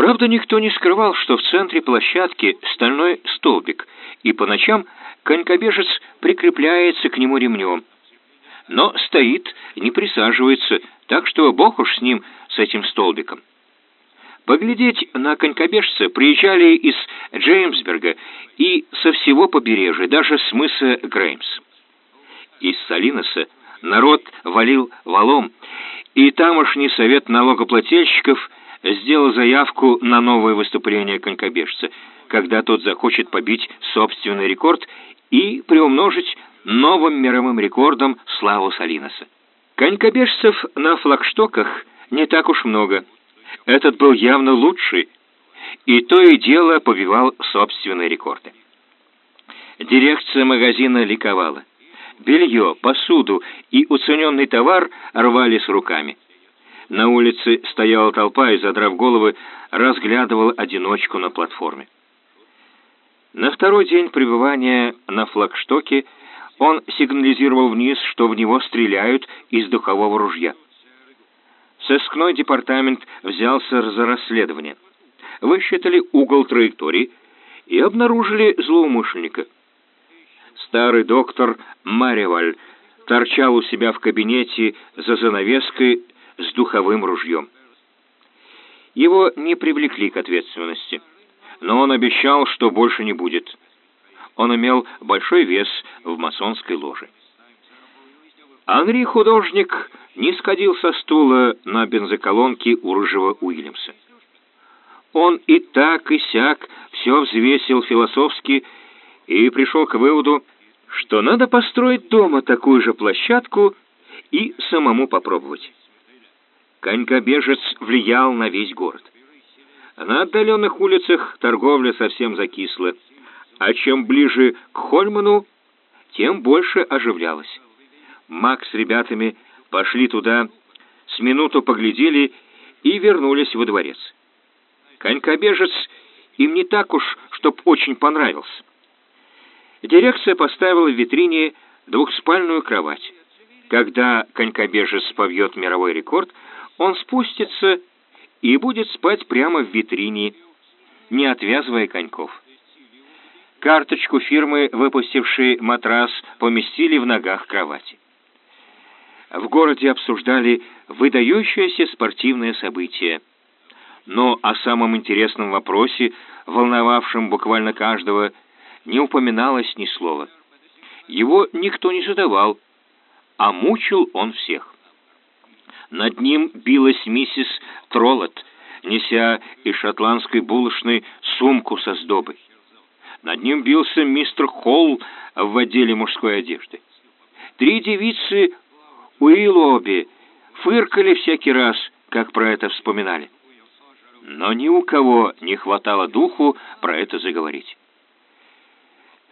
Правда, никто не скрывал, что в центре площадки стальной столбик, и по ночам конькобежец прикрепляется к нему ремнем. Но стоит, не присаживается, так что бог уж с ним, с этим столбиком. Поглядеть на конькобежца приезжали из Джеймсберга и со всего побережья, даже с мыса Греймс. Из Салиноса народ валил валом, и тамошний совет налогоплательщиков сделал заявку на новое выступление конькобежца, когда тот захочет побить собственный рекорд и приумножить новым мировым рекордом славу Салиноса. Конькобежцев на флагштоках не так уж много. Этот был явно лучший, и то и дело побивал собственные рекорды. Дирекция магазина ликовала. Белье, посуду и уцененный товар рвали с руками. На улице стояла толпа и, задрав головы, разглядывала одиночку на платформе. На второй день пребывания на флагштоке он сигнализировал вниз, что в него стреляют из духового ружья. Сыскной департамент взялся за расследование. Высчитали угол траектории и обнаружили злоумышленника. Старый доктор Мариваль торчал у себя в кабинете за занавеской с духовым ружьем. Его не привлекли к ответственности, но он обещал, что больше не будет. Он имел большой вес в масонской ложе. Анри художник не сходил со стула на бензоколонке у рыжего Уильямса. Он и так, и сяк все взвесил философски и пришел к выводу, что надо построить дома такую же площадку и самому попробовать. Конькобежец влиял на весь город. На отдаленных улицах торговля совсем закисла, а чем ближе к Хольману, тем больше оживлялась. Макс с ребятами пошли туда, с минуту поглядели и вернулись во дворец. Конькобежец им не так уж, чтоб очень понравился. Дирекция поставила в витрине двухспальную кровать. Когда конькобежец побьет мировой рекорд, он спустится и будет спать прямо в витрине, не отвязывая коньков. Карточку фирмы, выпустившей матрас, поместили в ногах кровати. В городе обсуждали выдающееся спортивное событие. Но о самом интересном вопросе, волновавшем буквально каждого, не упоминалось ни слова. Его никто не задавал, а мучил он всех. Над ним билась миссис Троллот, неся из шотландской булочной сумку со сдобой. Над ним бился мистер Холл в отделе мужской одежды. Три девицы Уиллоби фыркали всякий раз, как про это вспоминали. Но ни у кого не хватало духу про это заговорить.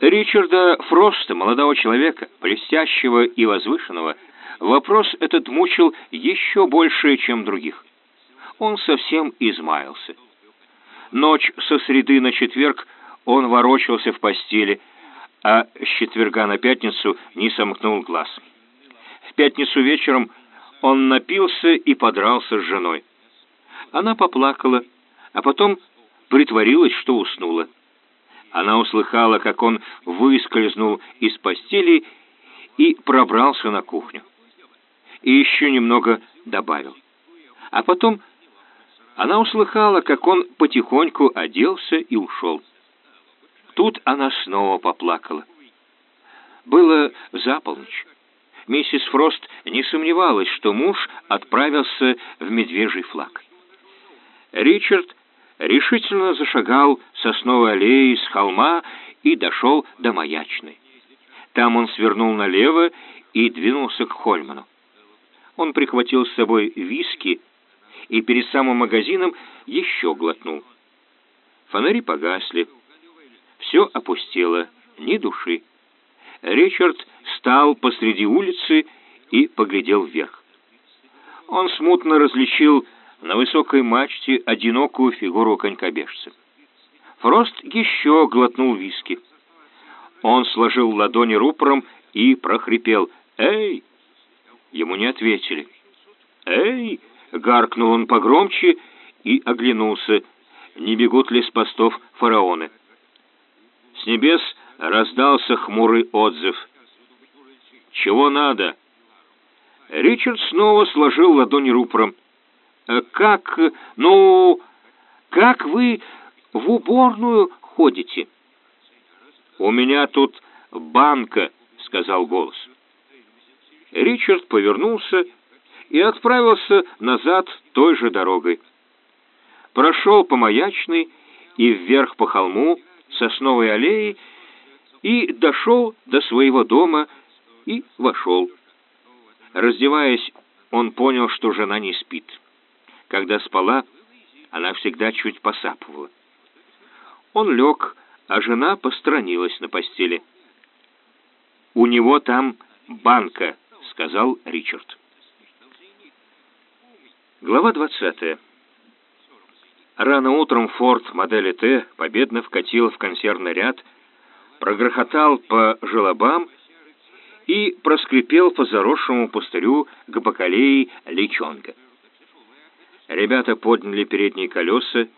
Ричарда Фроста, молодого человека, блестящего и возвышенного, вопрос этот мучил еще больше, чем других. Он совсем измаялся. Ночь со среды на четверг он ворочался в постели, а с четверга на пятницу не сомкнул глаз. В пятницу вечером он напился и подрался с женой. Она поплакала, а потом притворилась, что уснула. Она услыхала, как он выскользнул из постели и пробрался на кухню. И еще немного добавил. А потом она услыхала, как он потихоньку оделся и ушел. Тут она снова поплакала. Было за полночь. Миссис Фрост не сомневалась, что муж отправился в медвежий флаг. Ричард решительно зашагал сосновой аллеей с холма и дошел до Маячной. Там он свернул налево и двинулся к Хольману. Он прихватил с собой виски и перед самым магазином еще глотнул. Фонари погасли. Все опустело, ни души. Ричард стал посреди улицы и поглядел вверх. Он смутно различил на высокой мачте одинокую фигуру конькобежца. Фрост еще глотнул виски. Он сложил ладони рупором и прохрипел «Эй!». Ему не ответили. «Эй!» — гаркнул он погромче и оглянулся. не бегут ли с постов фараоны. С небес раздался хмурый отзыв. «Чего надо?» Ричард снова сложил ладони рупором. «Э, «Как, ну, как вы в уборную ходите?» «У меня тут банка», — сказал голос. Ричард повернулся и отправился назад той же дорогой. Прошел по Маячной и вверх по холму сосновой аллеи и дошел до своего дома и вошел. Раздеваясь, он понял, что жена не спит. Когда спала, она всегда чуть посапывала. Он лег, а жена постранилась на постели. «У него там банка», — сказал Ричард. Глава 20. Рано утром Форд модели Т победно вкатил в консервный ряд, прогрохотал по желобам и проскрипел по заросшему пустырю к бакалее Личонга. Ребята подняли передние колеса,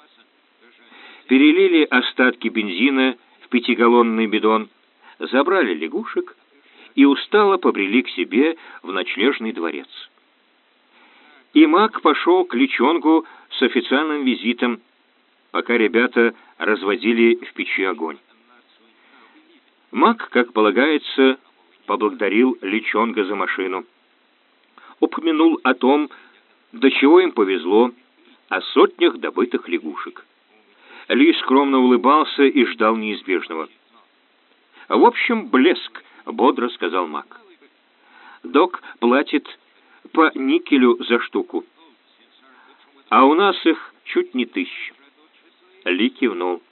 перелили остатки бензина в пятигаллонный бидон, забрали лягушек и устало побрели к себе в ночлежный дворец. И Мак пошел к Личонгу с официальным визитом, пока ребята разводили в печи огонь. Мак, как полагается, поблагодарил Личонга за машину. Упомянул о том, до чего им повезло, о сотнях добытых лягушек. Ли скромно улыбался и ждал неизбежного. «В общем, блеск», — бодро сказал Мак. «Док платит по никелю за штуку, а у нас их чуть не тысяча». Ли кивнул.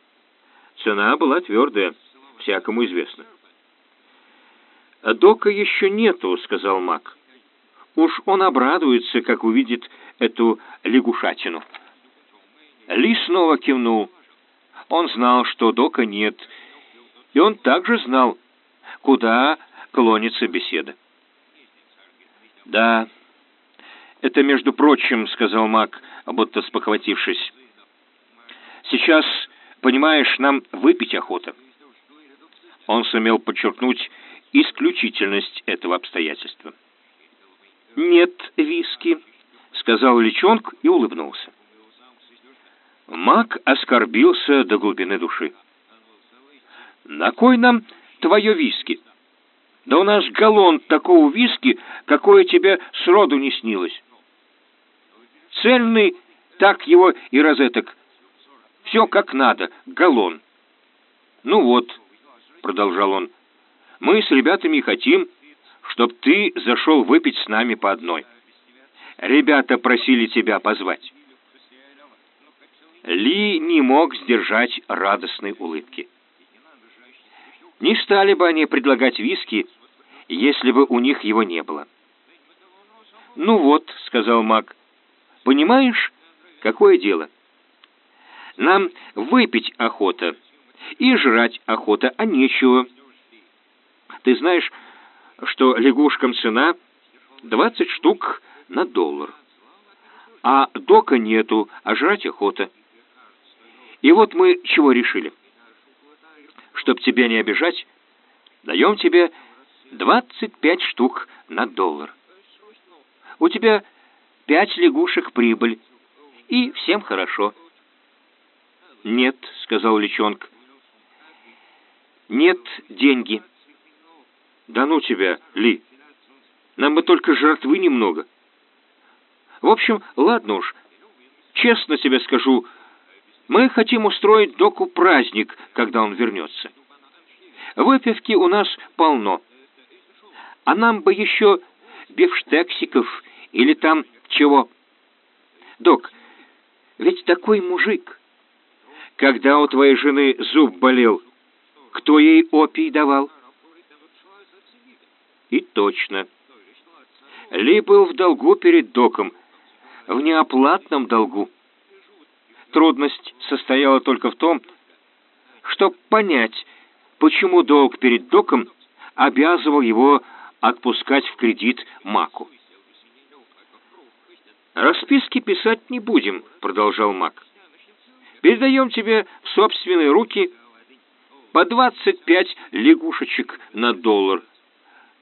Цена была твердая, всякому известно. «Дока еще нету», — сказал Мак. «Уж он обрадуется, как увидит эту лягушатину». Ли снова кивнул. Он знал, что Дока нет, и он также знал, куда клонится беседа. «Да, это, между прочим», — сказал Мак, будто спохватившись. «Сейчас, понимаешь, нам выпить охота». Он сумел подчеркнуть исключительность этого обстоятельства. «Нет виски», — сказал Личонг и улыбнулся. Мак оскорбился до глубины души. «На кой нам твое виски? Да у нас галлон такого виски, какое тебе сроду не снилось. Цельный, так его и розеток. Все как надо, галлон». «Ну вот», — продолжал он, — «мы с ребятами хотим, чтоб ты зашел выпить с нами по одной. Ребята просили тебя позвать». Ли не мог сдержать радостной улыбки. Не стали бы они предлагать виски, если бы у них его не было. «Ну вот», — сказал Мак, — «понимаешь, какое дело? Нам выпить охота и жрать охота, а нечего. Ты знаешь, что лягушкам цена двадцать штук на доллар, а дока нету, а жрать охота». И вот мы чего решили. Чтоб тебя не обижать, даем тебе 25 штук на доллар. У тебя пять лягушек прибыль, и всем хорошо. «Нет», — сказал Личонг. «Нет деньги». «Да ну тебя, Ли! Нам бы только жертвы немного». «В общем, ладно уж. Честно тебе скажу, — мы хотим устроить доку праздник, когда он вернется. Выпивки у нас полно. А нам бы еще бифштексиков или там чего. Док, ведь такой мужик. Когда у твоей жены зуб болел, кто ей опий давал? И точно. Ли был в долгу перед доком, в неоплатном долгу. Трудность состояла только в том, чтобы понять, почему долг перед доком обязывал его отпускать в кредит Маку. «Расписки писать не будем», — продолжал Мак. Передаем тебе в собственные руки по 25 лягушечек на доллар,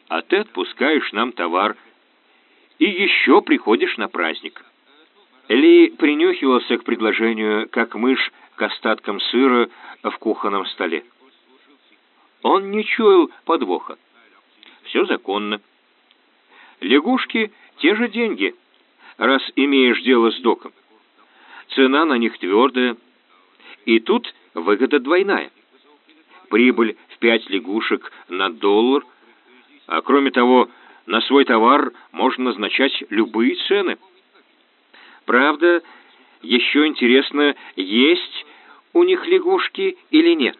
а ты отпускаешь нам товар и еще приходишь на праздник». Ли принюхивался к предложению, как мышь к остаткам сыра в кухонном столе. Он не чуял подвоха. Все законно. Лягушки — те же деньги, раз имеешь дело с доком. Цена на них твердая, и тут выгода двойная. Прибыль в пять лягушек на доллар, а кроме того, на свой товар можно назначать любые цены. Правда, еще интересно, есть у них лягушки или нет.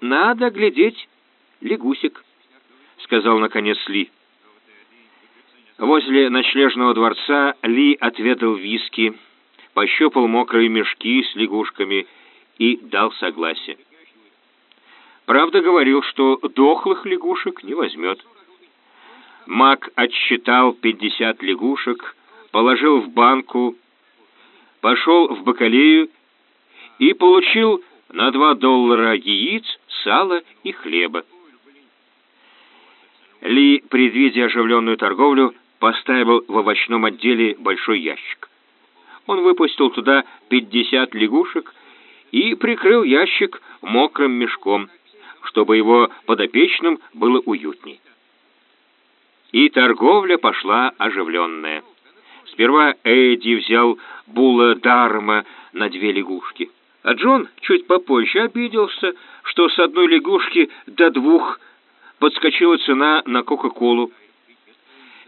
«Надо глядеть лягусик», — сказал наконец Ли. Возле ночлежного дворца Ли отведал виски, пощупал мокрые мешки с лягушками и дал согласие. Правда говорил, что дохлых лягушек не возьмет. Мак отсчитал пятьдесят лягушек, положил в банку, пошел в бакалею и получил на два доллара яиц, сала и хлеба. Ли, предвидя оживленную торговлю, поставил в овощном отделе большой ящик. Он выпустил туда пятьдесят лягушек и прикрыл ящик мокрым мешком, чтобы его подопечным было уютней. И торговля пошла оживленная. Сперва Эдди взял Була Дарма на две лягушки, а Джон чуть попозже обиделся, что с одной лягушки до двух подскочила цена на Кока-Колу.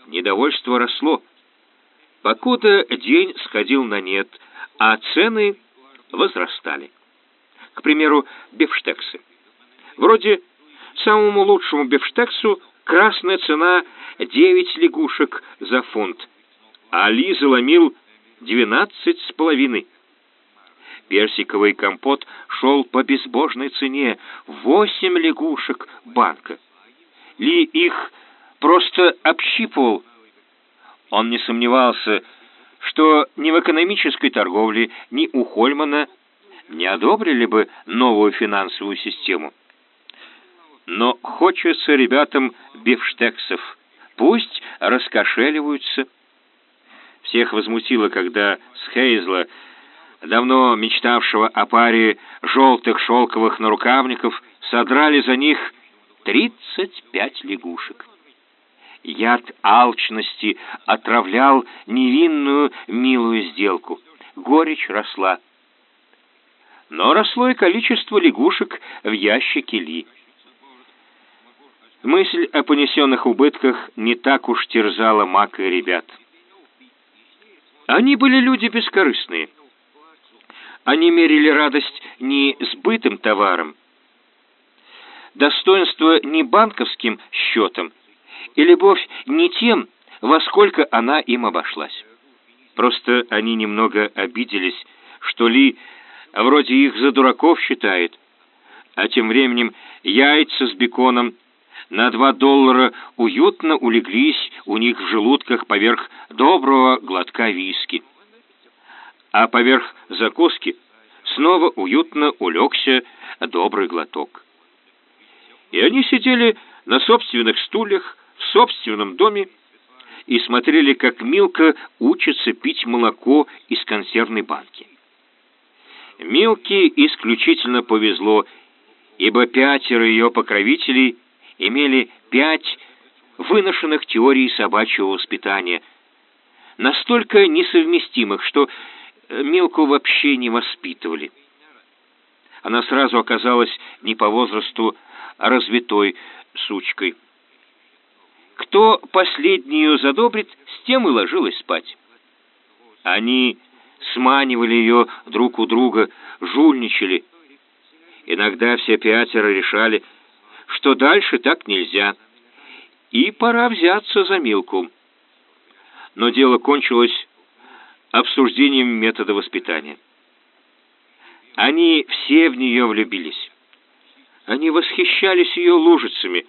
Недовольство росло, покуда день сходил на нет, а цены возрастали. К примеру, бифштексы. Вроде самому лучшему бифштексу красная цена 9 лягушек за фунт, а Али заломил двенадцать с половиной. Персиковый компот шел по безбожной цене — восемь лягушек банка. Ли их просто общипывал. Он не сомневался, что ни в экономической торговле, ни у Хольмана не одобрили бы новую финансовую систему. Но хочется ребятам бифштексов. Пусть раскошеливаются. Всех возмутило, когда с Хейзла, давно мечтавшего о паре желтых шелковых нарукавников, содрали за них тридцать пять лягушек. Яд алчности отравлял невинную милую сделку. Горечь росла. Но росло и количество лягушек в ящике Ли. Мысль о понесенных убытках не так уж терзала Мака и ребят. Они были люди бескорыстные. Они мерили радость не сбытым товаром, достоинство не банковским счетом и любовь не тем, во сколько она им обошлась. Просто они немного обиделись, что Ли вроде их за дураков считает, а тем временем яйца с беконом на два доллара уютно улеглись у них в желудках поверх доброго глотка виски. А поверх закуски снова уютно улегся добрый глоток. И они сидели на собственных стульях в собственном доме и смотрели, как Милка учится пить молоко из консервной банки. Милке исключительно повезло, ибо пятеро ее покровителей имели пять выношенных теорий собачьего воспитания, настолько несовместимых, что э, Милку вообще не воспитывали. Она сразу оказалась не по возрасту, а развитой сучкой. Кто последнюю задобрит, с тем и ложилась спать. Они сманивали ее друг у друга, жульничали. Иногда все пятеро решали, что дальше так нельзя, и пора взяться за Милку. Но дело кончилось обсуждением метода воспитания. Они все в нее влюбились. Они восхищались ее лужицами.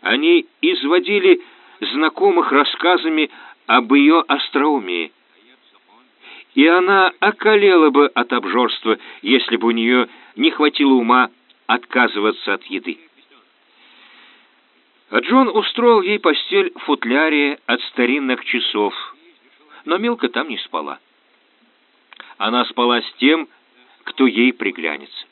Они изводили знакомых рассказами об ее остроумии. и она околела бы от обжорства, если бы у нее не хватило ума отказываться от еды. А Джон устроил ей постель в футляре от старинных часов, но Милка там не спала. Она спала с тем, кто ей приглянется.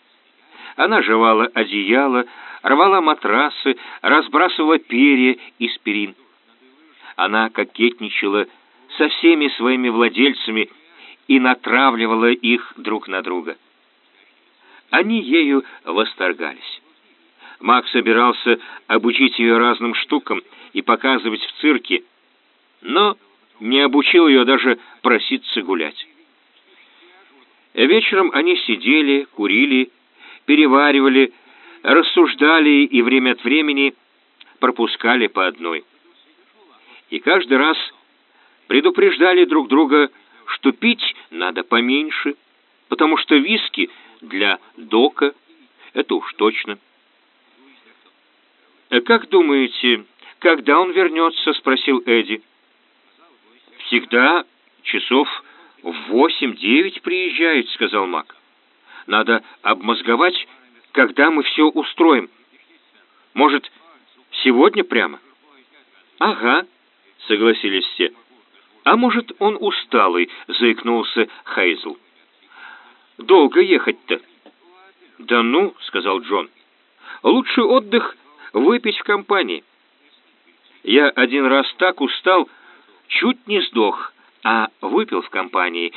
Она жевала одеяло, рвала матрасы, разбрасывала перья из перин. Она кокетничала со всеми своими владельцами и натравливала их друг на друга. Они ею восторгались. Мак собирался обучить ее разным штукам и показывать в цирке, но не обучил ее даже проситься гулять. Вечером они сидели, курили, переваривали, рассуждали и время от времени пропускали по одной. И каждый раз предупреждали друг друга, что пить надо поменьше, потому что виски для дока — это уж точно. «Э, «Как думаете, когда он вернется?» — спросил Эдди. «Всегда часов в восемь-девять приезжает», — сказал Мак. «Надо обмозговать, когда мы все устроим. Может, сегодня прямо?» «Ага», — согласились все. «А может, он усталый?» — заикнулся Хейзл. «Долго ехать-то?» «Да ну», — сказал Джон. «Лучший отдых выпить в компании. Я один раз так устал, чуть не сдох, а выпил в компании,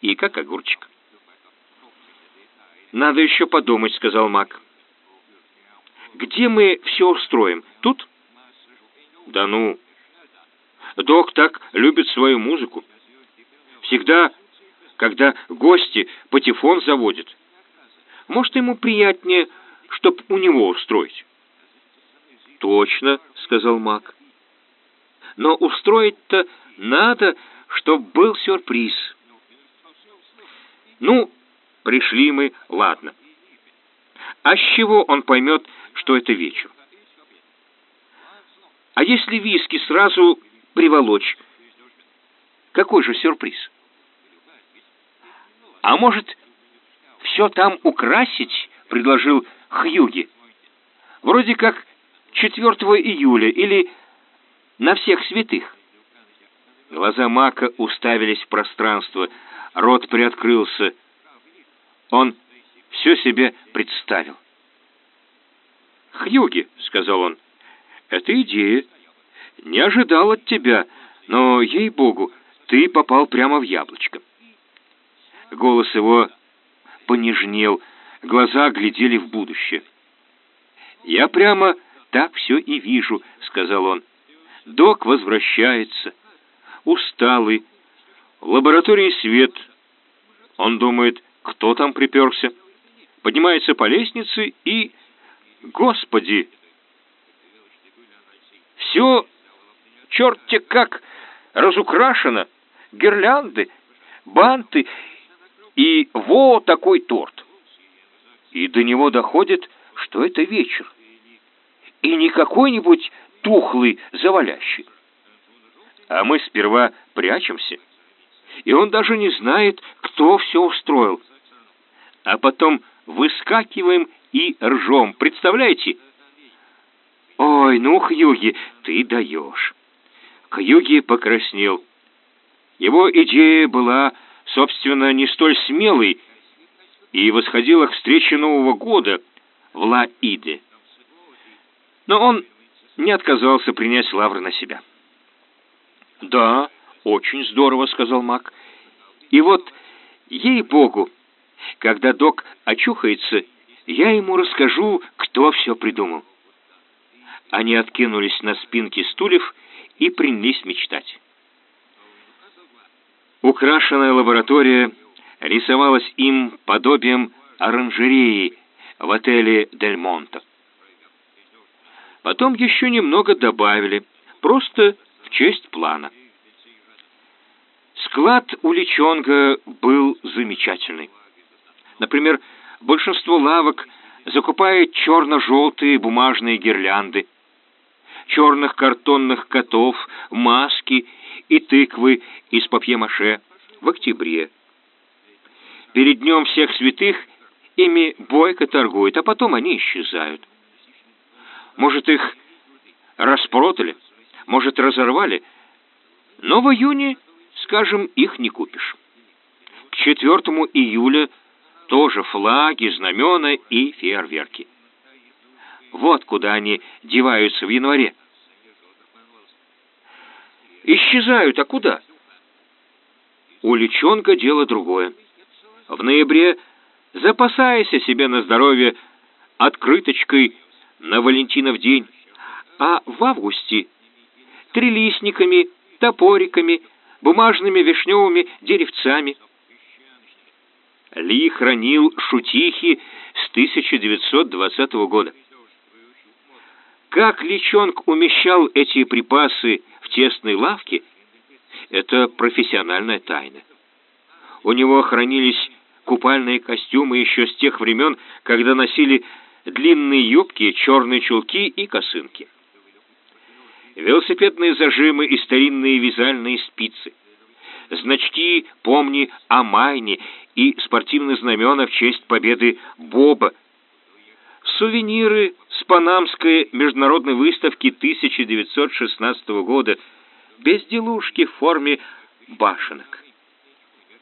и как огурчик. «Надо еще подумать», — сказал Мак. «Где мы все устроим? Тут?» «Да ну! Док так любит свою музыку. Всегда, когда гости патефон заводят. Может, ему приятнее, чтоб у него устроить?» «Точно», — сказал Мак. «Но устроить-то надо, чтоб был сюрприз». «Ну, пришли мы, ладно. А с чего он поймет, что это вечер? А если виски сразу приволочь, какой же сюрприз? А может, все там украсить, предложил Хьюги. Вроде как 4 июля или на всех святых. Глаза Мака уставились в пространство, рот приоткрылся. Он все себе представил. «Хьюги», — сказал он, — «это идея. Не ожидал от тебя, но, ей-богу, ты попал прямо в яблочко». Голос его понежнел, глаза глядели в будущее. «Я прямо так все и вижу», — сказал он. «Док возвращается, усталый, в лаборатории свет. Он думает, кто там приперся? Поднимается по лестнице и... Господи! Все, черт-те как, разукрашено. Гирлянды, банты и вот такой торт. И до него доходит, что это вечер и не какой-нибудь тухлый завалящий. А мы сперва прячемся, и он даже не знает, кто все устроил. А потом выскакиваем и ржем, представляете? Ой, ну, Хьюги, ты даешь. Хьюги покраснел. Его идея была, собственно, не столь смелой и восходила к встрече Нового года в Ла-Иде но он не отказался принять лавры на себя. «Да, очень здорово», — сказал Мак. «И вот, ей-богу, когда док очухается, я ему расскажу, кто все придумал». Они откинулись на спинки стульев и принялись мечтать. Украшенная лаборатория рисовалась им подобием оранжереи в отеле «Дель Монте». Потом еще немного добавили, просто в честь плана. Склад у Личонга был замечательный. Например, большинство лавок закупает черно-желтые бумажные гирлянды, черных картонных котов, маски и тыквы из папье-маше в октябре – перед днем всех святых ими бойко торгуют, а потом они исчезают. Может, их распродали, может, разорвали, но в июне, скажем, их не купишь. К 4 июля тоже флаги, знамена и фейерверки. Вот куда они деваются в январе. Исчезают, а куда? У личонка дело другое. В ноябре запасайся себе на здоровье открыточкой на Валентинов день, а в августе трилистниками, топориками, бумажными вишневыми деревцами. Ли хранил шутихи с 1920 года. Как Личонг умещал эти припасы в тесной лавке, это профессиональная тайна. У него хранились купальные костюмы еще с тех времен, когда носили длинные юбки, черные чулки и косынки. Велосипедные зажимы и старинные вязальные спицы. Значки «Помни о Майне» и спортивные знамена в честь победы Боба. Сувениры с Панамской международной выставки 1916 года, безделушки в форме башенок.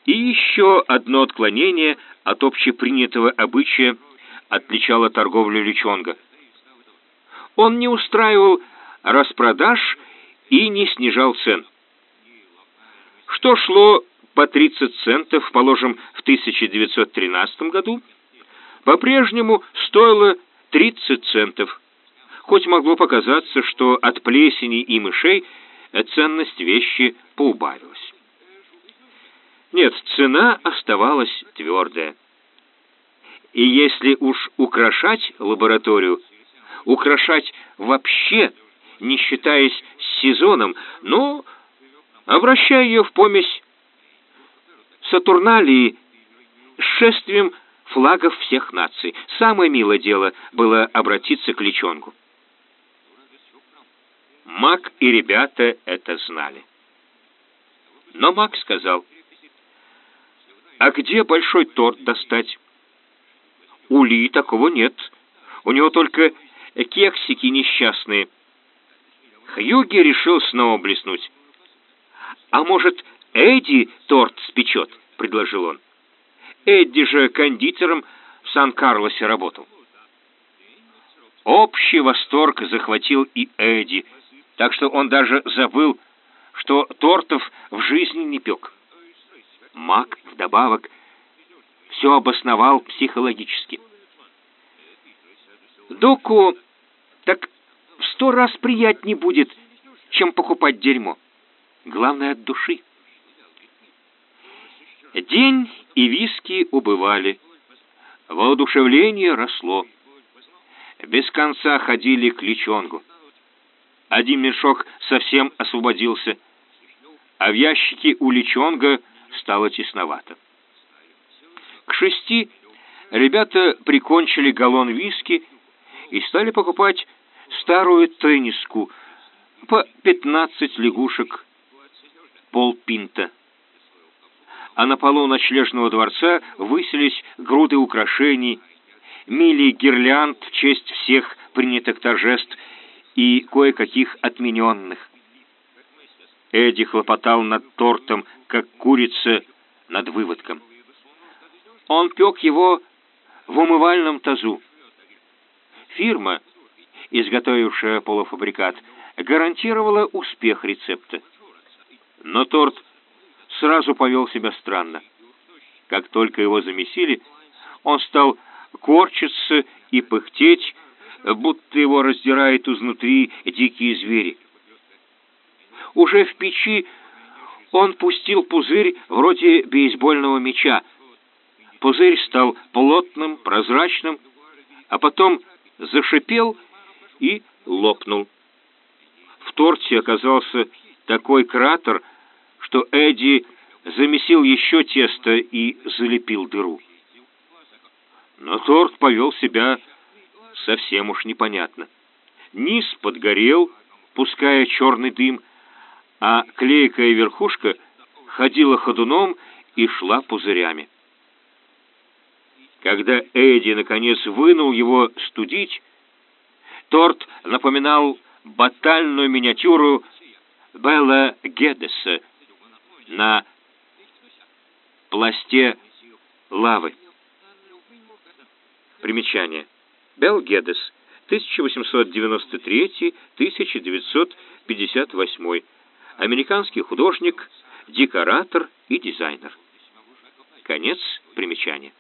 И еще одно отклонение от общепринятого обычая отличало торговлю Личонга. Он не устраивал распродаж и не снижал цен. Что шло по 30 центов, положим, в 1913 году, по-прежнему стоило 30 центов, хоть могло показаться, что от плесени и мышей ценность вещи поубавилась. Нет, цена оставалась твердая. И если уж украшать лабораторию, украшать вообще, не считаясь с сезоном, но обращая ее в помесь Сатурналии с шествием флагов всех наций. Самое милое дело было обратиться к Личонгу. Мак и ребята это знали. Но Мак сказал, «А где большой торт достать?» «У Ли такого нет. У него только кексики несчастные». Хьюги решил снова блеснуть. «А может, Эдди торт спечет?» — предложил он. Эдди же кондитером в Сан-Карлосе работал. Общий восторг захватил и Эдди, так что он даже забыл, что тортов в жизни не пек. Мак вдобавок все обосновал психологически. Доку так в сто раз приятнее будет, чем покупать дерьмо. Главное от души. День и виски убывали. Воодушевление росло. Без конца ходили к личонгу. Один мешок совсем освободился, а в ящике у личонга стало тесновато. К шести ребята прикончили галлон виски и стали покупать старую тенниску по пятнадцать лягушек полпинта а на полу ночлежного дворца высились груды украшений, мили гирлянд в честь всех принятых торжеств и кое-каких отмененных. Эдди хлопотал над тортом, как курица над выводком. Он пек его в умывальном тазу. Фирма, изготовившая полуфабрикат, гарантировала успех рецепта. Но торт сразу повел себя странно. Как только его замесили, он стал корчиться и пыхтеть, будто его раздирает изнутри дикие звери. Уже в печи он пустил пузырь вроде бейсбольного мяча. Пузырь стал плотным, прозрачным, а потом зашипел и лопнул. В торте оказался такой кратер, что Эдди замесил еще тесто и залепил дыру. Но торт повел себя совсем уж непонятно. Низ подгорел, пуская черный дым, а клейкая верхушка ходила ходуном и шла пузырями. Когда Эдди наконец вынул его студить, торт напоминал батальную миниатюру Белла Гедеса на пласте лавы. Примечание. Белл Гедес, 1893-1958. Американский художник, декоратор и дизайнер. Конец примечания.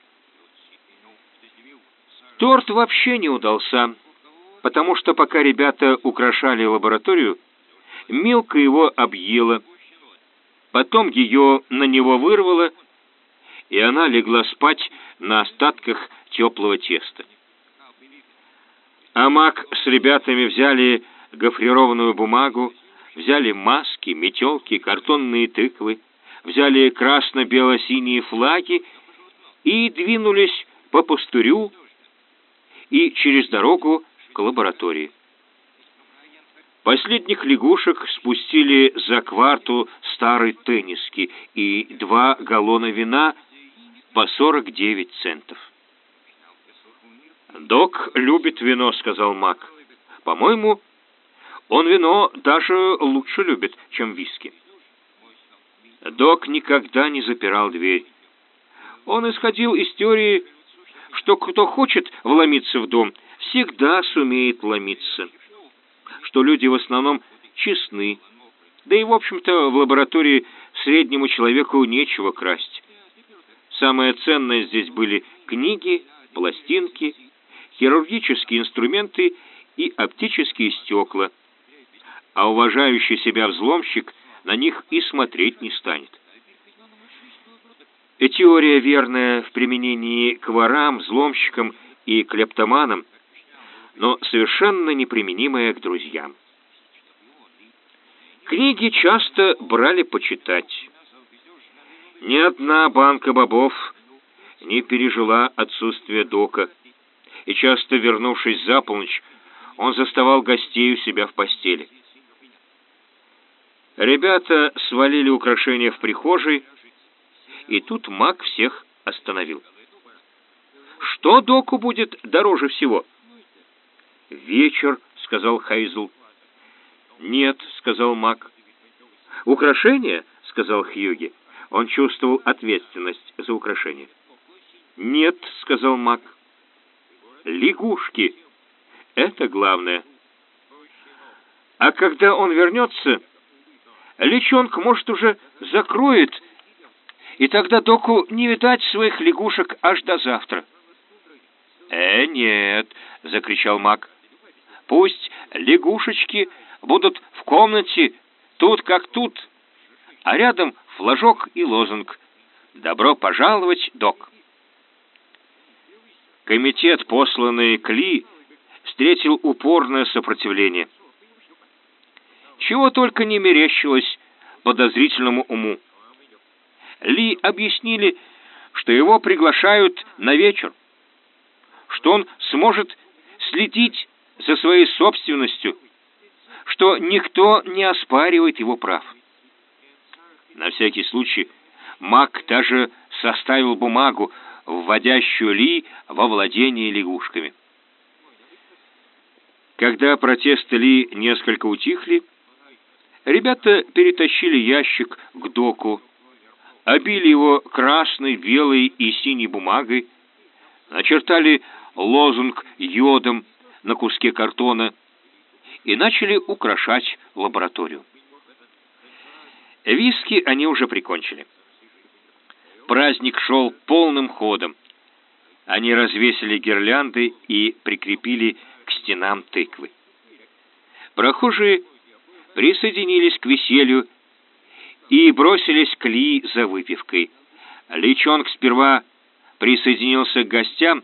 Торт вообще не удался, потому что пока ребята украшали лабораторию, Милка его объела, потом ее на него вырвала, и она легла спать на остатках теплого теста. А Мак с ребятами взяли гофрированную бумагу, взяли маски, метелки, картонные тыквы, взяли красно-бело-синие флаги и двинулись по пустырю и через дорогу к лаборатории. Последних лягушек спустили за кварту старой тенниски и два галлона вина по 49 центов. «Док любит вино», — сказал Мак. «По-моему, он вино даже лучше любит, чем виски». Док никогда не запирал дверь. Он исходил из теории, что кто хочет вломиться в дом, всегда сумеет вломиться. Что люди в основном честны. Да и, в общем-то, в лаборатории среднему человеку нечего красть. Самое ценное здесь были книги, пластинки, хирургические инструменты и оптические стекла, а уважающий себя взломщик на них и смотреть не станет. Теория верная в применении к ворам, взломщикам и клептоманам, но совершенно неприменимая к друзьям. Книги часто брали почитать. Ни одна банка бобов не пережила отсутствие дока, и часто, вернувшись за полночь, он заставал гостей у себя в постели. Ребята свалили украшения в прихожей, и тут маг всех остановил. «Что доку будет дороже всего?» «Вечер», — сказал Хайзл. «Нет», — сказал маг. «Украшения?» — сказал Хьюги. Он чувствовал ответственность за украшение. «Нет», — сказал маг. «Лягушки. Это главное». «А когда он вернется, личонка, может, уже закроет и тогда доку не видать своих лягушек аж до завтра. «Э, нет!» — закричал маг. «Пусть лягушечки будут в комнате тут как тут, а рядом флажок и лозунг «Добро пожаловать, док!» Комитет, посланный Кли, встретил упорное сопротивление. Чего только не мерещилось подозрительному уму. Ли объяснили, что его приглашают на вечер, что он сможет следить за своей собственностью, что никто не оспаривает его прав. На всякий случай Мак даже составил бумагу, вводящую Ли во владение лягушками. Когда протесты Ли несколько утихли, ребята перетащили ящик к доку обили его красной, белой и синей бумагой, начертали лозунг йодом на куске картона и начали украшать лабораторию. Виски они уже прикончили. Праздник шел полным ходом. Они развесили гирлянды и прикрепили к стенам тыквы. Прохожие присоединились к веселью и бросились к Ли за выпивкой. Личонг сперва присоединился к гостям,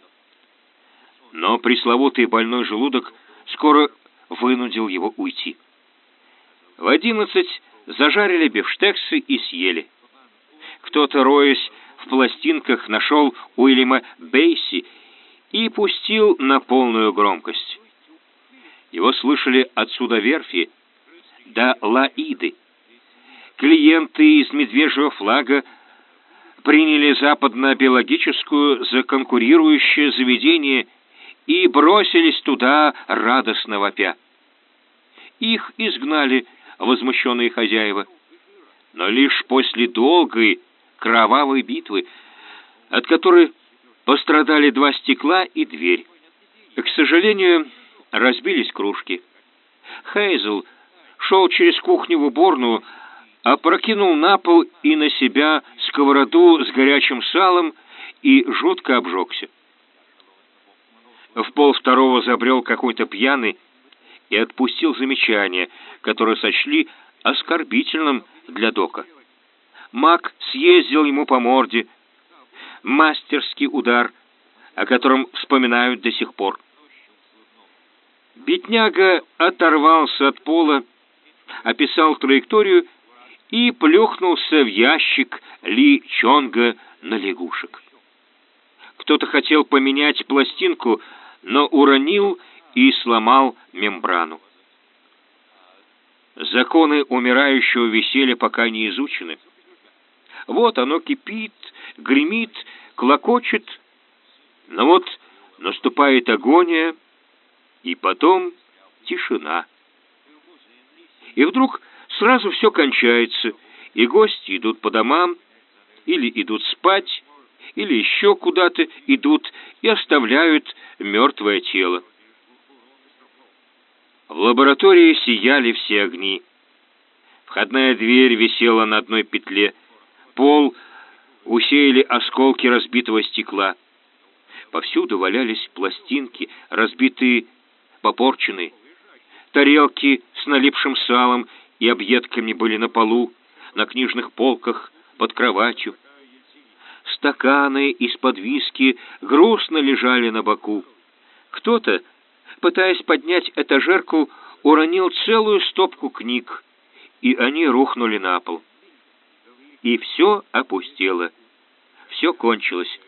но пресловутый больной желудок скоро вынудил его уйти. В одиннадцать зажарили бифштексы и съели. Кто-то, роясь в пластинках, нашел Уильяма Бейси и пустил на полную громкость. Его слышали отсюда верфи до Лаиды клиенты из медвежьего флага приняли западно-биологическую за конкурирующее заведение и бросились туда радостно вопя. Их изгнали возмущенные хозяева, но лишь после долгой кровавой битвы, от которой пострадали два стекла и дверь. К сожалению, разбились кружки. Хейзел шел через кухню в уборную, опрокинул на пол и на себя сковороду с горячим салом и жутко обжегся. В пол второго забрел какой-то пьяный и отпустил замечание, которое сочли оскорбительным для Дока. Мак съездил ему по морде, мастерский удар, о котором вспоминают до сих пор. Бедняга оторвался от пола, описал траекторию и плюхнулся в ящик Ли Чонга на лягушек. Кто-то хотел поменять пластинку, но уронил и сломал мембрану. Законы умирающего веселья пока не изучены. Вот оно кипит, гремит, клокочет, но вот наступает агония, и потом тишина. И вдруг сразу все кончается, и гости идут по домам, или идут спать, или еще куда-то идут и оставляют мертвое тело. В лаборатории сияли все огни. Входная дверь висела на одной петле, пол усеяли осколки разбитого стекла. Повсюду валялись пластинки, разбитые, попорченные. Тарелки с налипшим салом и объедками были на полу, на книжных полках, под кроватью. Стаканы из-под виски грустно лежали на боку. Кто-то, пытаясь поднять этажерку, уронил целую стопку книг, и они рухнули на пол. И все опустело. Все кончилось.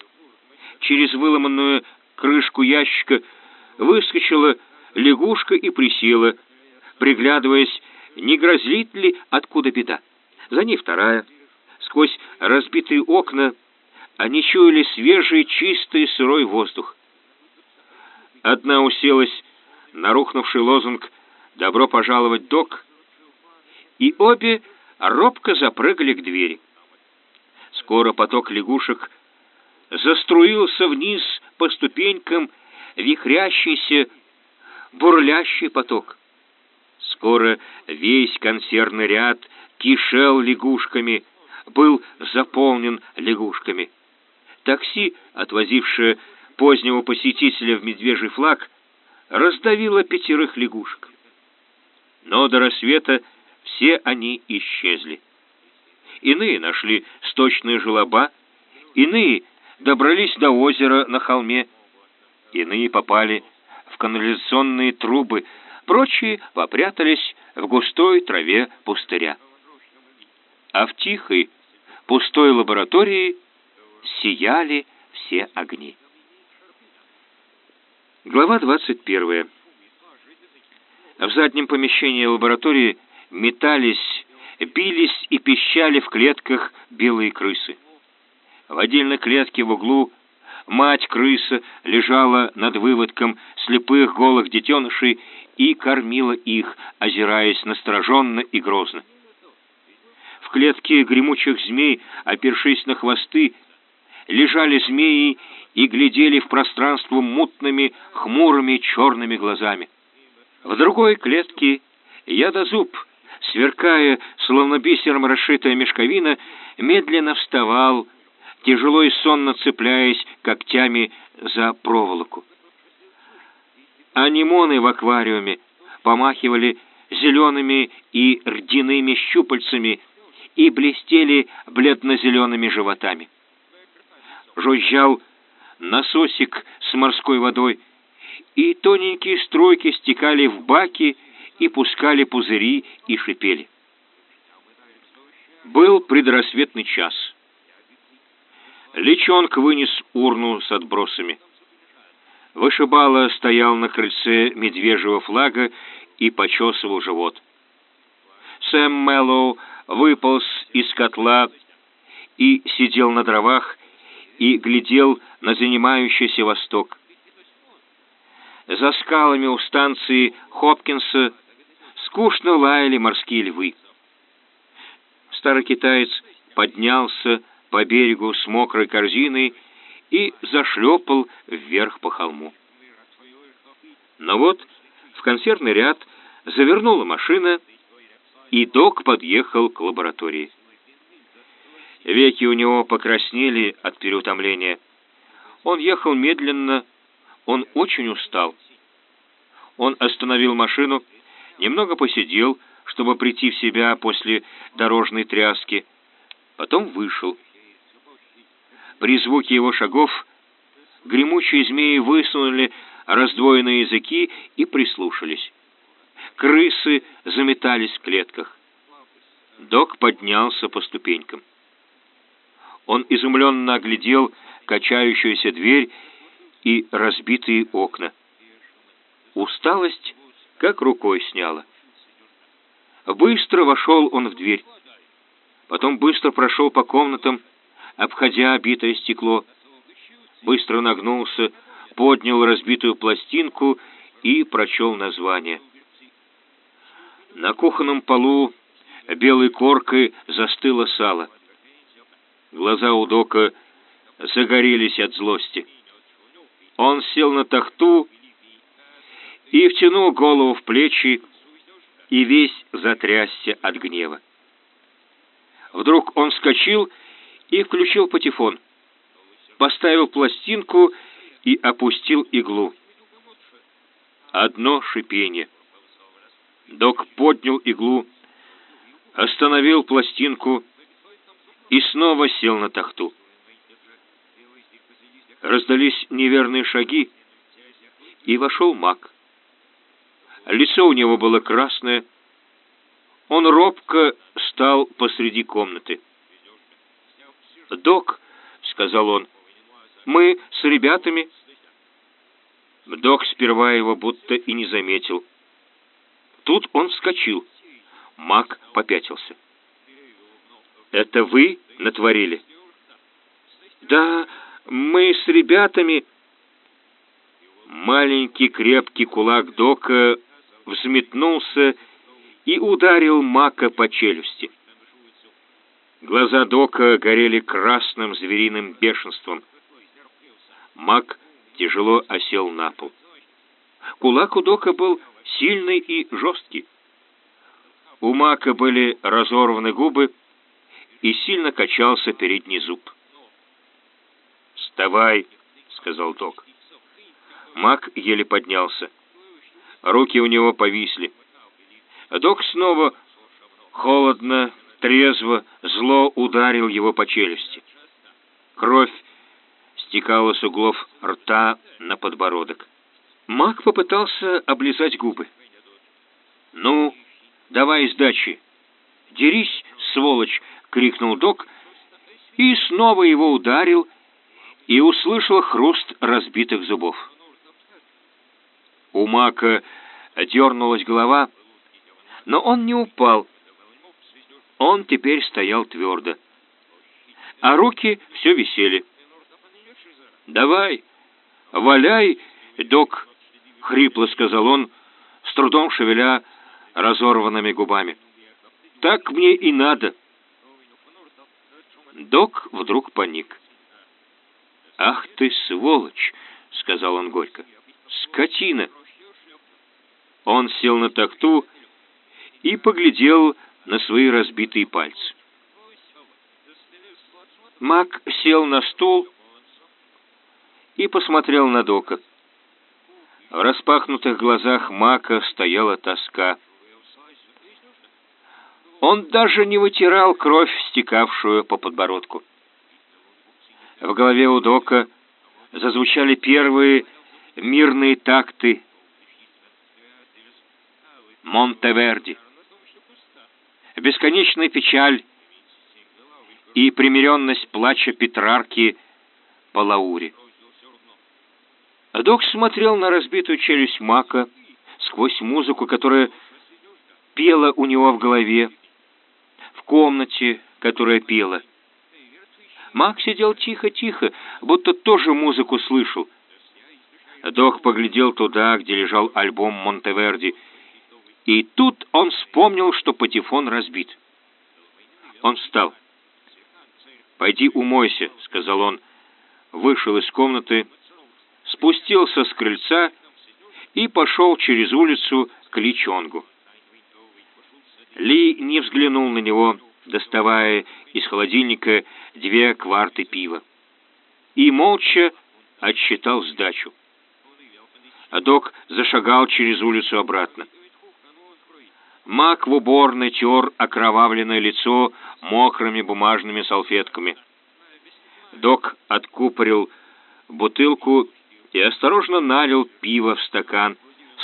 Через выломанную крышку ящика выскочила лягушка и присела, приглядываясь, не грозит ли откуда беда. За ней вторая. Сквозь разбитые окна они чуяли свежий, чистый, сырой воздух. Одна уселась на рухнувший лозунг «Добро пожаловать, док!» и обе робко запрыгали к двери. Скоро поток лягушек заструился вниз по ступенькам, вихрящийся, бурлящий поток. Скоро весь консервный ряд кишел лягушками, был заполнен лягушками. Такси, отвозившее позднего посетителя в медвежий флаг, раздавило пятерых лягушек. Но до рассвета все они исчезли. Иные нашли сточные желоба, иные добрались до озера на холме, иные попали в канализационные трубы, прочие попрятались в густой траве пустыря. А в тихой, пустой лаборатории сияли все огни. Глава 21. В заднем помещении лаборатории метались, бились и пищали в клетках белые крысы. В отдельной клетке в углу мать-крыса лежала над выводком слепых голых детенышей и кормила их, озираясь настороженно и грозно. В клетке гремучих змей, опершись на хвосты, лежали змеи и глядели в пространство мутными, хмурыми черными глазами. В другой клетке ядозуб, сверкая, словно бисером расшитая мешковина, медленно вставал, тяжело и сонно цепляясь когтями за проволоку. Анимоны в аквариуме помахивали зелеными и рдяными щупальцами и блестели бледно-зелеными животами жужжал насосик с морской водой, и тоненькие струйки стекали в баки и пускали пузыри и шипели. Был предрассветный час. Личонок вынес урну с отбросами. Вышибала стоял на крыльце медвежьего флага и почесывал живот. Сэм Мэллоу выполз из котла и сидел на дровах и глядел на занимающийся восток. За скалами у станции Хопкинса скучно лаяли морские львы. Старый китаец поднялся по берегу с мокрой корзиной и зашлепал вверх по холму. Но вот в консервный ряд завернула машина, и док подъехал к лаборатории. Веки у него покраснели от переутомления. Он ехал медленно, он очень устал. Он остановил машину, немного посидел, чтобы прийти в себя после дорожной тряски, потом вышел. При звуке его шагов гремучие змеи высунули раздвоенные языки и прислушались. Крысы заметались в клетках. Док поднялся по ступенькам. Он изумленно оглядел качающуюся дверь и разбитые окна. Усталость как рукой сняла. Быстро вошел он в дверь. Потом быстро прошел по комнатам, обходя битое стекло. Быстро нагнулся, поднял разбитую пластинку и прочел название. На кухонном полу белой коркой застыло сало. Глаза у Дока загорелись от злости. Он сел на тахту и втянул голову в плечи, и весь затрясся от гнева. Вдруг он вскочил и включил патефон, поставил пластинку и опустил иглу. Одно шипение. Док поднял иглу, остановил пластинку и снова сел на тахту. Раздались неверные шаги, и вошел маг. Лицо у него было красное. Он робко стал посреди комнаты. «Док», — сказал он, — «мы с ребятами...» Док сперва его будто и не заметил. Тут он вскочил. Маг попятился. «Это вы натворили?» «Да, мы с ребятами...» Маленький крепкий кулак Дока взметнулся и ударил Мака по челюсти. Глаза Дока горели красным звериным бешенством. Мак тяжело осел на пол. Кулак у Дока был сильный и жесткий. У Мака были разорваны губы, и сильно качался передний зуб. «Вставай!» — сказал Док. Мак еле поднялся. Руки у него повисли. Док снова холодно, трезво, зло ударил его по челюсти. Кровь стекала с углов рта на подбородок. Мак попытался облизать губы. «Ну, давай сдачи! Дерись, сволочь!» — крикнул док, и снова его ударил, и услышал хруст разбитых зубов. У Мака дернулась голова, но он не упал. Он теперь стоял твердо. А руки все висели. «Давай, валяй, док!» — хрипло сказал он, с трудом шевеля разорванными губами. «Так мне и надо!» Док вдруг паник. «Ах ты, сволочь!» — сказал он горько. «Скотина!» Он сел на тахту и поглядел на свои разбитые пальцы. Мак сел на стул и посмотрел на Дока. В распахнутых глазах Мака стояла тоска. Он даже не вытирал кровь, стекавшую по подбородку. В голове у Дока зазвучали первые мирные такты Монтеверди. Бесконечная печаль и примиренность плача Петрарки по Лауре. Док смотрел на разбитую челюсть Мака сквозь музыку, которая пела у него в голове, в комнате, которая пела. Мак сидел тихо-тихо, будто тоже музыку слышал. Док поглядел туда, где лежал альбом Монтеверди, и тут он вспомнил, что патефон разбит. Он встал. «Пойди умойся», — сказал он, вышел из комнаты, спустился с крыльца и пошел через улицу к Личонгу. Ли не взглянул на него, доставая из холодильника две кварты пива, и молча отсчитал сдачу. А док зашагал через улицу обратно. Мак в уборной тер окровавленное лицо мокрыми бумажными салфетками. Док откупорил бутылку и осторожно налил пиво в стакан,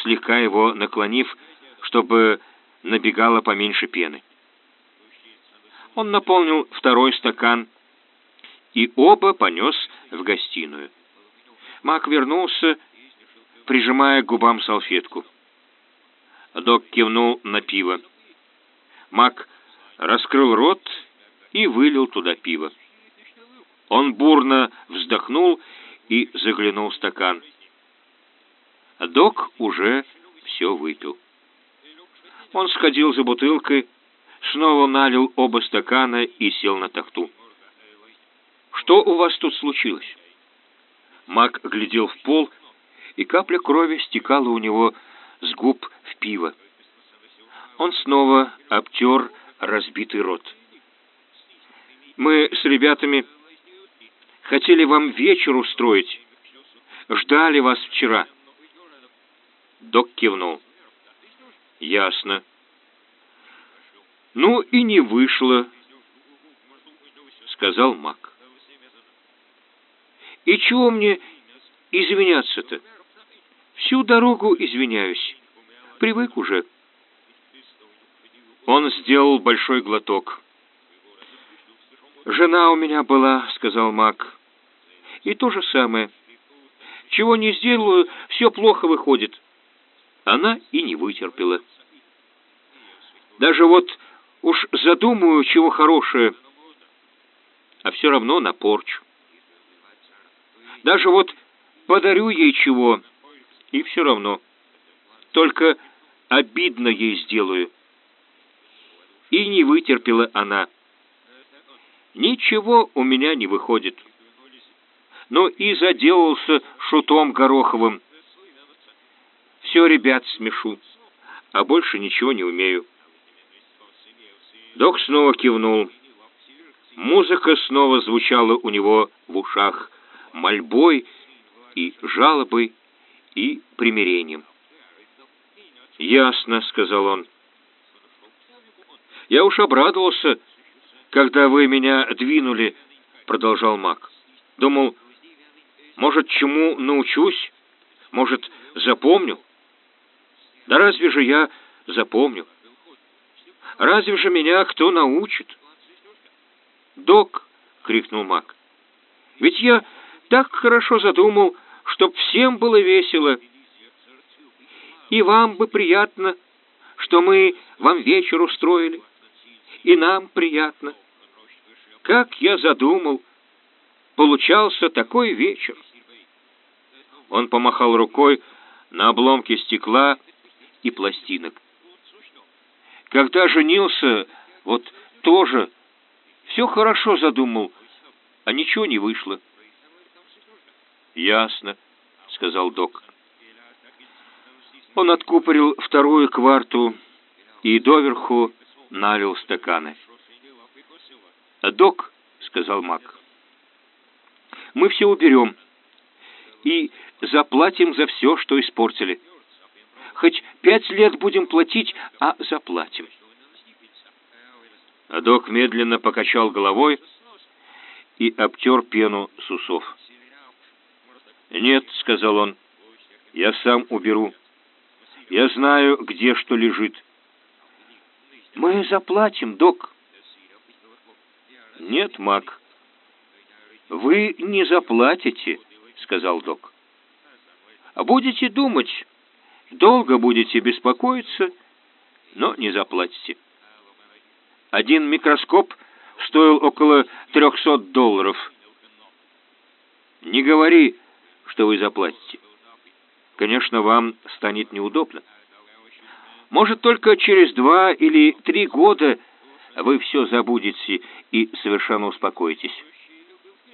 слегка его наклонив, чтобы набегало поменьше пены. Он наполнил второй стакан, и оба понес в гостиную. Мак вернулся, прижимая к губам салфетку. Док кивнул на пиво. Мак раскрыл рот и вылил туда пиво. Он бурно вздохнул и заглянул в стакан. Док уже все выпил. Он сходил за бутылкой, снова налил оба стакана и сел на тахту. «Что у вас тут случилось?» Мак глядел в пол, и капля крови стекала у него с губ в пиво. Он снова обтер разбитый рот. «Мы с ребятами хотели вам вечер устроить. Ждали вас вчера». Док кивнул. «Ясно». «Ну и не вышло», — сказал Мак. «И чего мне извиняться-то? Всю дорогу извиняюсь. Привык уже». Он сделал большой глоток. «Жена у меня была», — сказал Мак. «И то же самое. Чего не сделаю, все плохо выходит». Она и не вытерпела. Даже вот Уж задумаю, чего хорошее, а все равно напорчу. Даже вот подарю ей чего, и все равно. Только обидно ей сделаю. И не вытерпела она. Ничего у меня не выходит. Но и заделался шутом Гороховым. Все ребят смешу, а больше ничего не умею. Док снова кивнул. Музыка снова звучала у него в ушах, мольбой и жалобой и примирением. «Ясно», — сказал он. «Я уж обрадовался, когда вы меня двинули», — продолжал Мак. «Думал, может, чему научусь, может, запомню? Да разве же я запомню?» Разве же меня кто научит? «Док!» — крикнул Мак. «Ведь я так хорошо задумал, чтоб всем было весело. И вам бы приятно, что мы вам вечер устроили. И нам приятно. Как я задумал, получался такой вечер». Он помахал рукой на обломки стекла и пластинок. Когда женился, вот тоже все хорошо задумал, а ничего не вышло. «Ясно», — сказал док. Он откупорил вторую кварту и доверху налил стаканы. «А «Док», — сказал Мак, — «мы все уберем и заплатим за все, что испортили». Хоть пять лет будем платить, а заплатим. Адок медленно покачал головой и обтер пену с усов. «Нет», — сказал он, — «я сам уберу. Я знаю, где что лежит». «Мы заплатим, док». «Нет, Мак, вы не заплатите», — сказал док. «А будете думать, Долго будете беспокоиться, но не заплатите. Один микроскоп стоил около трехсот долларов. Не говори, что вы заплатите. Конечно, вам станет неудобно. Может, только через два или три года вы все забудете и совершенно успокоитесь.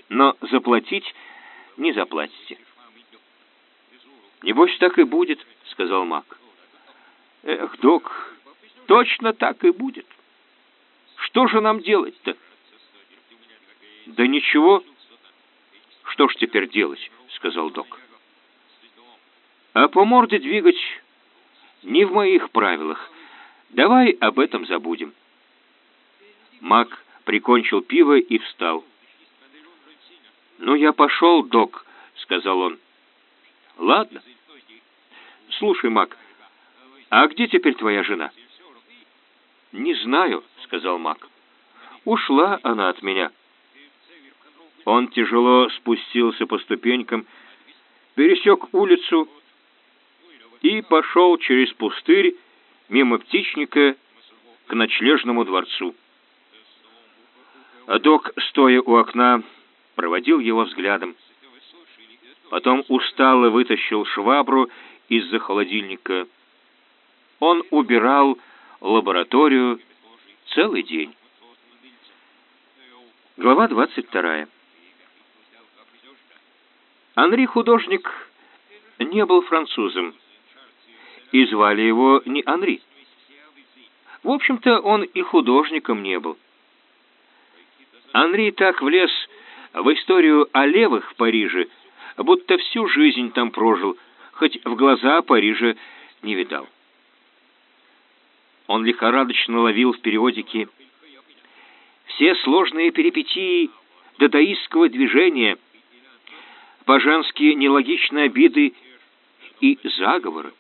Но заплатить не заплатите. «Небось, так и будет», — сказал Мак. «Эх, док, точно так и будет. Что же нам делать-то?» «Да ничего. Что ж теперь делать?» — сказал док. «А по морде двигать не в моих правилах. Давай об этом забудем». Мак прикончил пиво и встал. «Ну, я пошел, док», — сказал он. «Ладно. Слушай, Мак, а где теперь твоя жена?» «Не знаю», — сказал Мак. «Ушла она от меня». Он тяжело спустился по ступенькам, пересек улицу и пошел через пустырь мимо птичника к ночлежному дворцу. А док, стоя у окна, проводил его взглядом. Потом устало вытащил швабру из-за холодильника. Он убирал лабораторию целый день. Глава 22. Анри художник не был французом, и звали его не Анри. В общем-то, он и художником не был. Анри так влез в историю о левых в Париже, будто всю жизнь там прожил, хоть в глаза Парижа не видал. Он лихорадочно ловил в периодике все сложные перипетии дадаистского движения, по-женски нелогичные обиды и заговоры,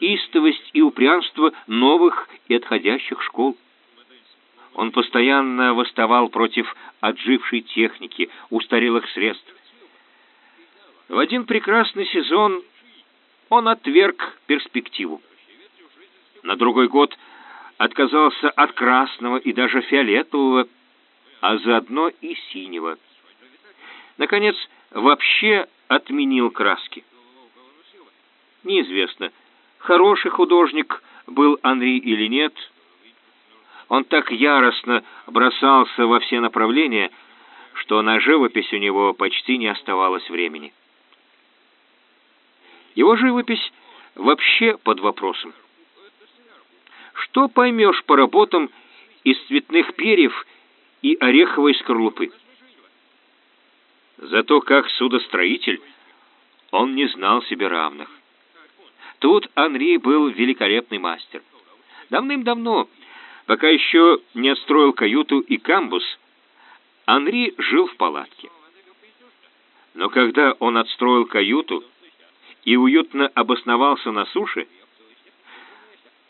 истовость и упрямство новых и отходящих школ. Он постоянно восставал против отжившей техники, устарелых средств. В один прекрасный сезон он отверг перспективу. На другой год отказался от красного и даже фиолетового, а заодно и синего. Наконец, вообще отменил краски. Неизвестно, хороший художник был Анри или нет, он так яростно бросался во все направления, что на живопись у него почти не оставалось времени. Его живопись вообще под вопросом. Что поймешь по работам из цветных перьев и ореховой скорлупы? Зато как судостроитель он не знал себе равных. Тут Анри был великолепный мастер. Давным-давно Пока еще не отстроил каюту и камбус, Анри жил в палатке. Но когда он отстроил каюту и уютно обосновался на суше,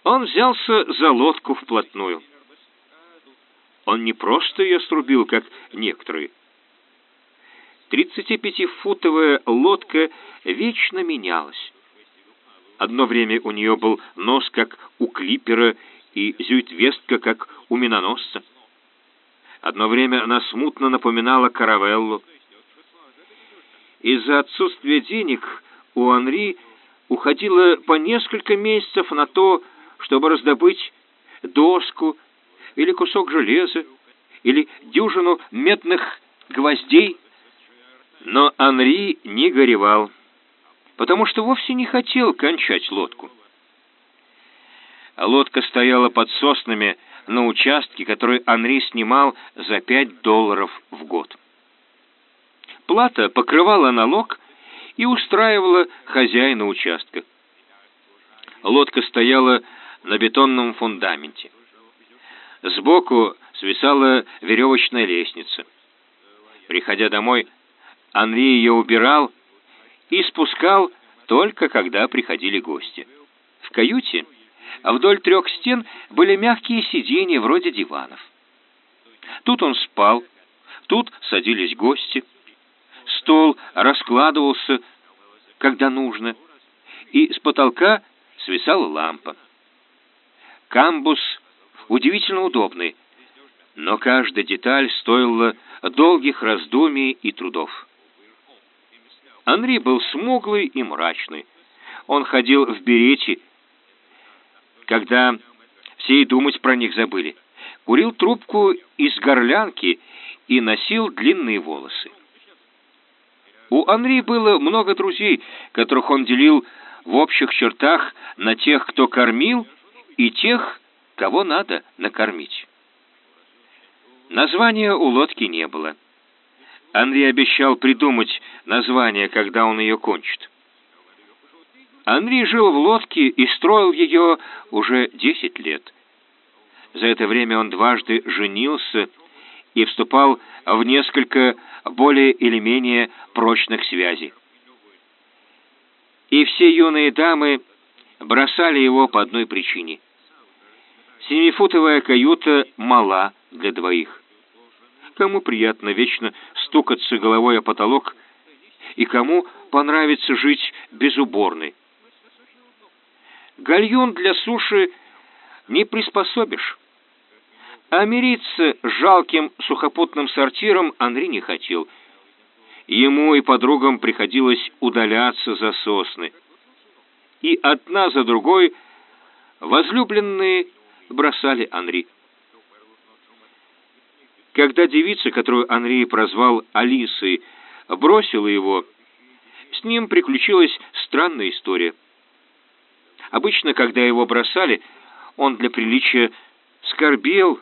он взялся за лодку вплотную. Он не просто ее срубил, как некоторые. 35-футовая лодка вечно менялась. Одно время у нее был нос, как у клипера, и зюитвестка, как у миноносца. Одно время она смутно напоминала каравеллу. Из-за отсутствия денег у Анри уходило по несколько месяцев на то, чтобы раздобыть доску или кусок железа, или дюжину медных гвоздей. Но Анри не горевал, потому что вовсе не хотел кончать лодку. Лодка стояла под соснами на участке, который Анри снимал за пять долларов в год. Плата покрывала налог и устраивала хозяина участка. Лодка стояла на бетонном фундаменте. Сбоку свисала веревочная лестница. Приходя домой, Анри ее убирал и спускал только когда приходили гости. В каюте а вдоль трех стен были мягкие сиденья вроде диванов. Тут он спал, тут садились гости. Стол раскладывался, когда нужно, и с потолка свисала лампа. Камбус удивительно удобный. но каждая деталь стоила долгих раздумий и трудов. Анри был смуглый и мрачный. Он ходил в берете, когда все и думать про них забыли. Курил трубку из горлянки и носил длинные волосы. У Анри было много друзей, которых он делил в общих чертах на тех, кто кормил, и тех, кого надо накормить. Названия у лодки не было. Анри обещал придумать название, когда он ее кончит. Анри жил в лодке и строил ее уже десять лет. За это время он дважды женился и вступал в несколько более или менее прочных связей. И все юные дамы бросали его по одной причине. Семифутовая каюта мала для двоих. Кому приятно вечно стукаться головой о потолок, и кому понравится жить без уборной. Гальюн для суши не приспособишь. А мириться с жалким сухопутным сортиром Андрей не хотел. Ему и подругам приходилось удаляться за сосны. И одна за другой возлюбленные бросали Анри. Когда девица, которую Анри прозвал Алисой, бросила его, с ним приключилась странная история. Обычно, когда его бросали, он для приличия скорбел,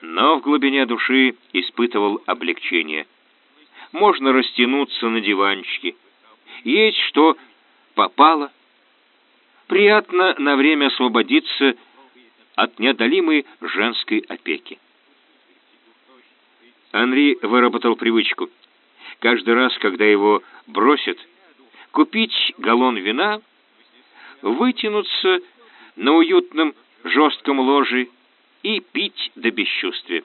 но в глубине души испытывал облегчение. Можно растянуться на диванчике. Есть что попало. Приятно на время освободиться от неодолимой женской опеки. Анри выработал привычку. Каждый раз, когда его бросят, купить галлон вина, вытянуться на уютном жестком ложе и пить до бесчувствия.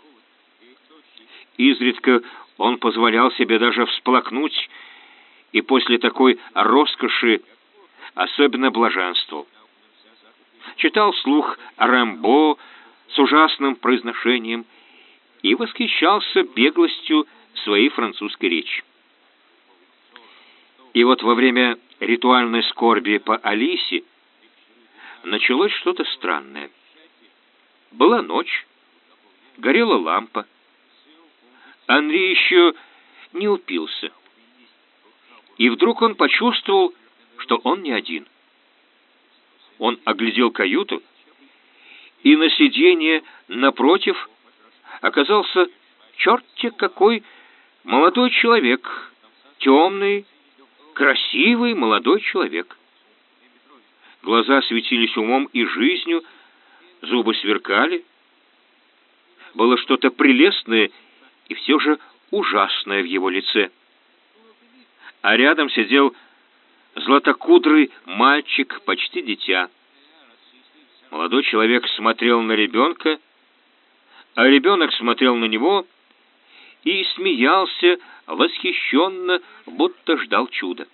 Изредка он позволял себе даже всплакнуть, и после такой роскоши особенно блаженствовал. Читал слух Рэмбо с ужасным произношением и восхищался беглостью своей французской речи. И вот во время ритуальной скорби по Алисе началось что-то странное. Была ночь, горела лампа. Анри еще не упился. И вдруг он почувствовал, что он не один. Он оглядел каюту, и на сиденье напротив оказался черт-те какой молодой человек, темный, красивый молодой человек. Глаза светились умом и жизнью, зубы сверкали. Было что-то прелестное и все же ужасное в его лице. А рядом сидел златокудрый мальчик, почти дитя. Молодой человек смотрел на ребенка, а ребенок смотрел на него и смеялся восхищенно, будто ждал чуда.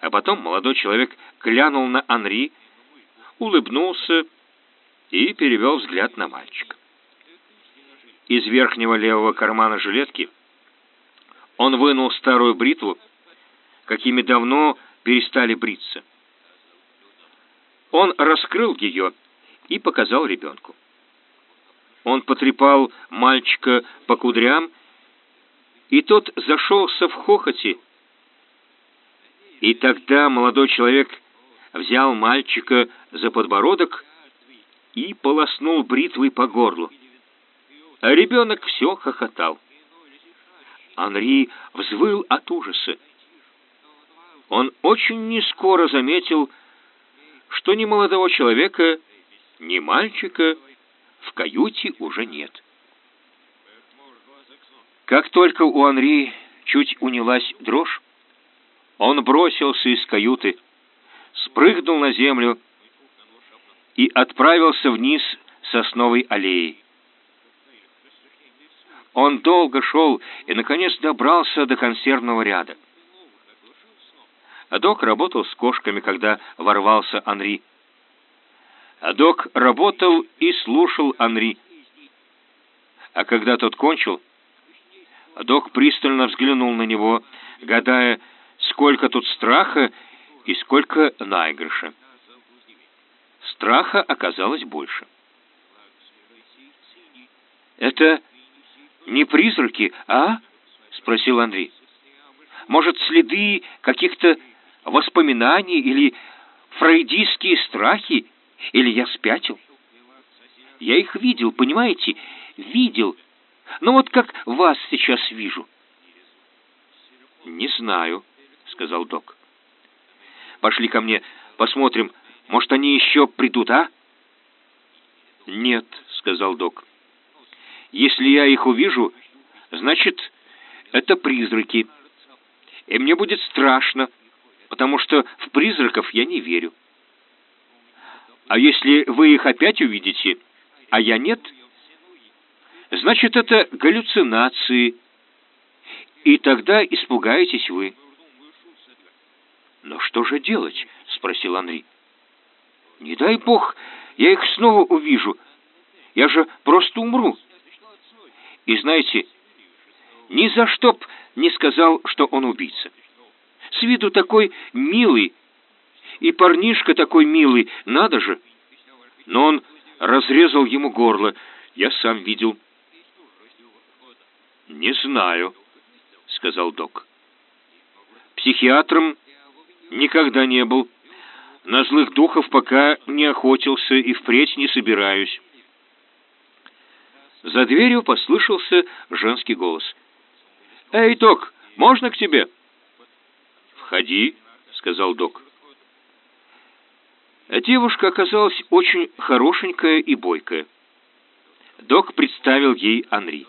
А потом молодой человек глянул на Анри, улыбнулся и перевел взгляд на мальчика. Из верхнего левого кармана жилетки он вынул старую бритву, какими давно перестали бриться. Он раскрыл ее и показал ребенку. Он потрепал мальчика по кудрям, и тот зашелся в хохоте. И тогда молодой человек взял мальчика за подбородок и полоснул бритвой по горлу. А ребенок все хохотал. Анри взвыл от ужаса. Он очень нескоро заметил, что ни молодого человека, ни мальчика в каюте уже нет. Как только у Анри чуть унялась дрожь, он бросился из каюты, спрыгнул на землю и отправился вниз сосновой аллеей. Он долго шел и, наконец, добрался до консервного ряда. Адок работал с кошками, когда ворвался Анри. Адок работал и слушал Анри. А когда тот кончил, док пристально взглянул на него, гадая, сколько тут страха и сколько наигрыша. Страха оказалось больше. «Это не призраки, а?» — спросил Андрей. «Может, следы каких-то воспоминаний или фрейдистские страхи? Или я спятил? Я их видел, понимаете? Видел. Но вот как вас сейчас вижу». «Не знаю», — сказал док. «Пошли ко мне, посмотрим, может, они еще придут, а?» «Нет», — сказал док. Если я их увижу, значит, это призраки. И мне будет страшно, потому что в призраков я не верю. А если вы их опять увидите, а я нет, значит, это галлюцинации, и тогда испугаетесь вы. «Но что же делать?» — спросил Андрей. «Не дай бог, я их снова увижу. Я же просто умру». И знаете, ни за что б не сказал, что он убийца. С виду такой милый, и парнишка такой милый, надо же. Но он разрезал ему горло, я сам видел. «Не знаю», — сказал док. «Психиатром никогда не был. На злых духов пока не охотился и впредь не собираюсь». За дверью послышался женский голос. «Эй, док, можно к тебе?» «Входи», — сказал док. Девушка оказалась очень хорошенькая и бойкая. Док представил ей Анри.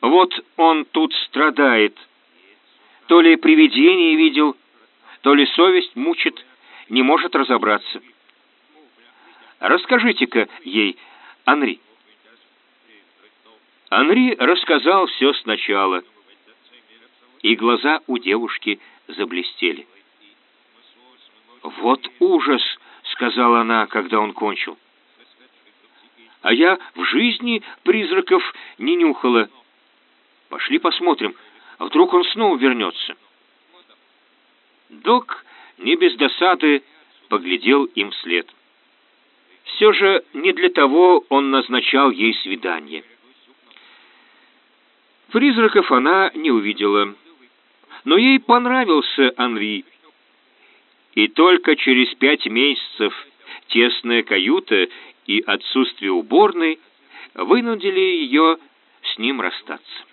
«Вот он тут страдает. То ли привидение видел, то ли совесть мучит, не может разобраться. Расскажите-ка ей, Анри. Анри рассказал все сначала, и глаза у девушки заблестели. «Вот ужас!» — сказала она, когда он кончил. «А я в жизни призраков не нюхала. Пошли посмотрим, а вдруг он снова вернется». Док не без досады поглядел им вслед. Все же не для того он назначал ей свидание. Призраков она не увидела, но ей понравился Анри. И только через пять месяцев тесная каюта и отсутствие уборной вынудили ее с ним расстаться.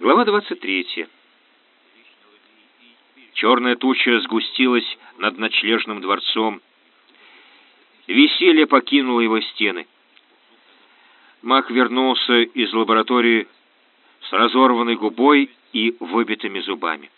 Глава 23. Черная туча сгустилась над ночлежным дворцом, Веселье покинуло его стены. Мак вернулся из лаборатории с разорванной губой и выбитыми зубами.